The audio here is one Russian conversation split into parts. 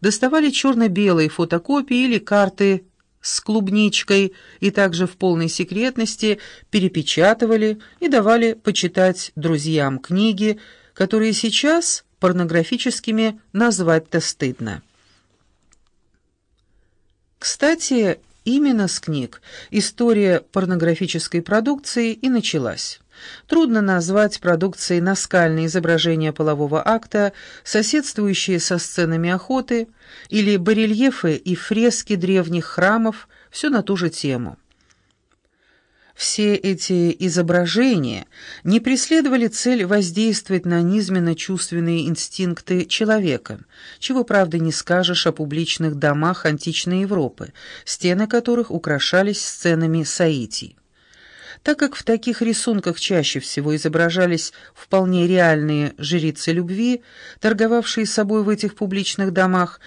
доставали черно-белые фотокопии или карты с клубничкой и также в полной секретности перепечатывали и давали почитать друзьям книги, которые сейчас порнографическими назвать-то стыдно. Кстати, именно с книг история порнографической продукции и началась. Трудно назвать продукцией наскальные изображения полового акта, соседствующие со сценами охоты, или барельефы и фрески древних храмов, все на ту же тему. Все эти изображения не преследовали цель воздействовать на низменно-чувственные инстинкты человека, чего, правда, не скажешь о публичных домах античной Европы, стены которых украшались сценами Саитий. Так как в таких рисунках чаще всего изображались вполне реальные жрицы любви, торговавшие собой в этих публичных домах,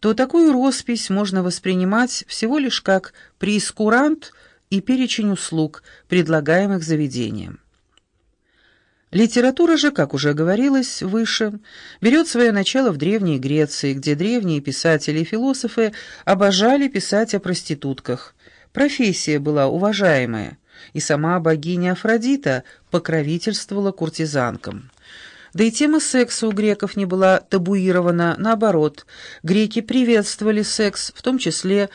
то такую роспись можно воспринимать всего лишь как прескурант и перечень услуг, предлагаемых заведением. Литература же, как уже говорилось выше, берет свое начало в Древней Греции, где древние писатели и философы обожали писать о проститутках. Профессия была уважаемая – и сама богиня Афродита покровительствовала куртизанкам. Да и тема секса у греков не была табуирована, наоборот, греки приветствовали секс, в том числе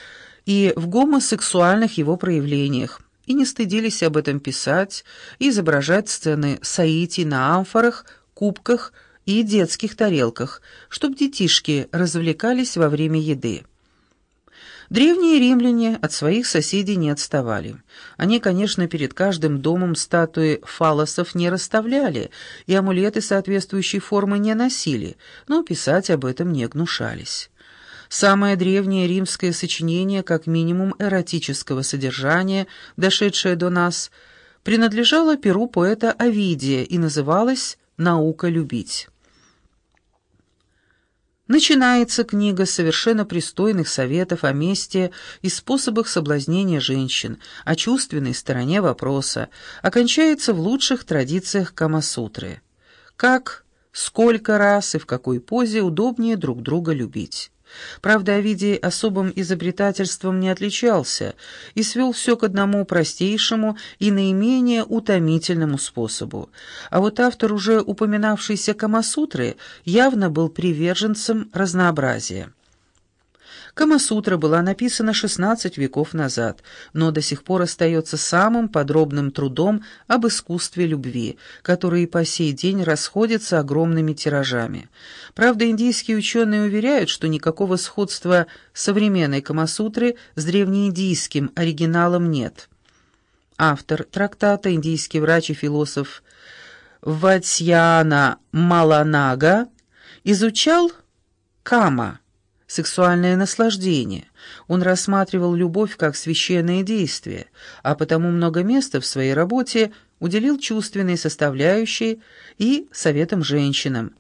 и в гомосексуальных его проявлениях, и не стыдились об этом писать и изображать сцены саити на амфорах, кубках и детских тарелках, чтобы детишки развлекались во время еды. Древние римляне от своих соседей не отставали. Они, конечно, перед каждым домом статуи фалосов не расставляли и амулеты соответствующей формы не носили, но писать об этом не гнушались. Самое древнее римское сочинение, как минимум эротического содержания, дошедшее до нас, принадлежало перу поэта Овидия и называлось «Наука любить». Начинается книга совершенно пристойных советов о месте и способах соблазнения женщин, о чувственной стороне вопроса, окончается в лучших традициях Камасутры. Как, сколько раз и в какой позе удобнее друг друга любить. Правда, Овидий особым изобретательством не отличался и свел все к одному простейшему и наименее утомительному способу. А вот автор уже упоминавшейся Камасутры явно был приверженцем разнообразия. Камасутра была написана 16 веков назад, но до сих пор остается самым подробным трудом об искусстве любви, который по сей день расходится огромными тиражами. Правда, индийские ученые уверяют, что никакого сходства современной Камасутры с древнеиндийским оригиналом нет. Автор трактата, индийский врач и философ Ватьяна Маланага, изучал Кама – сексуальное наслаждение. Он рассматривал любовь как священное действие, а потому много места в своей работе уделил чувственной составляющей и советам женщинам,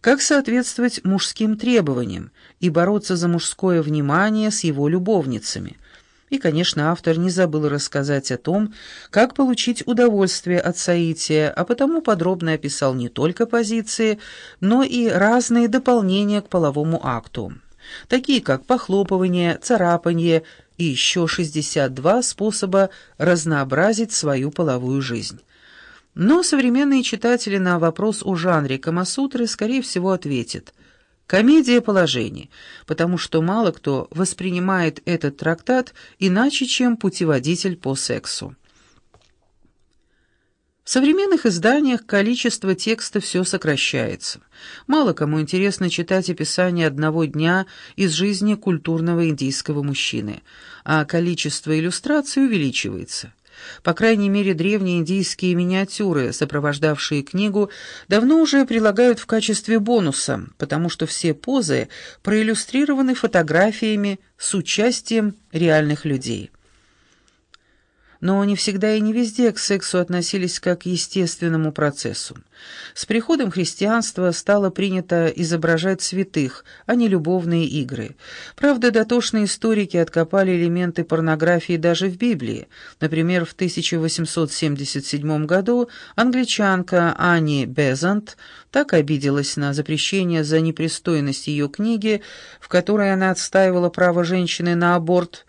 как соответствовать мужским требованиям и бороться за мужское внимание с его любовницами – и, конечно, автор не забыл рассказать о том, как получить удовольствие от соития, а потому подробно описал не только позиции, но и разные дополнения к половому акту такие как похлопывание, царапание и еще 62 способа разнообразить свою половую жизнь. Но современные читатели на вопрос о жанре Камасутры, скорее всего, ответят «комедия положений», потому что мало кто воспринимает этот трактат иначе, чем путеводитель по сексу. В современных изданиях количество текста все сокращается. Мало кому интересно читать описание одного дня из жизни культурного индийского мужчины, а количество иллюстраций увеличивается. По крайней мере, древние индийские миниатюры, сопровождавшие книгу, давно уже прилагают в качестве бонуса, потому что все позы проиллюстрированы фотографиями с участием реальных людей. Но не всегда и не везде к сексу относились как к естественному процессу. С приходом христианства стало принято изображать святых, а не любовные игры. Правда, дотошные историки откопали элементы порнографии даже в Библии. Например, в 1877 году англичанка Ани Безант так обиделась на запрещение за непристойность ее книги, в которой она отстаивала право женщины на аборт,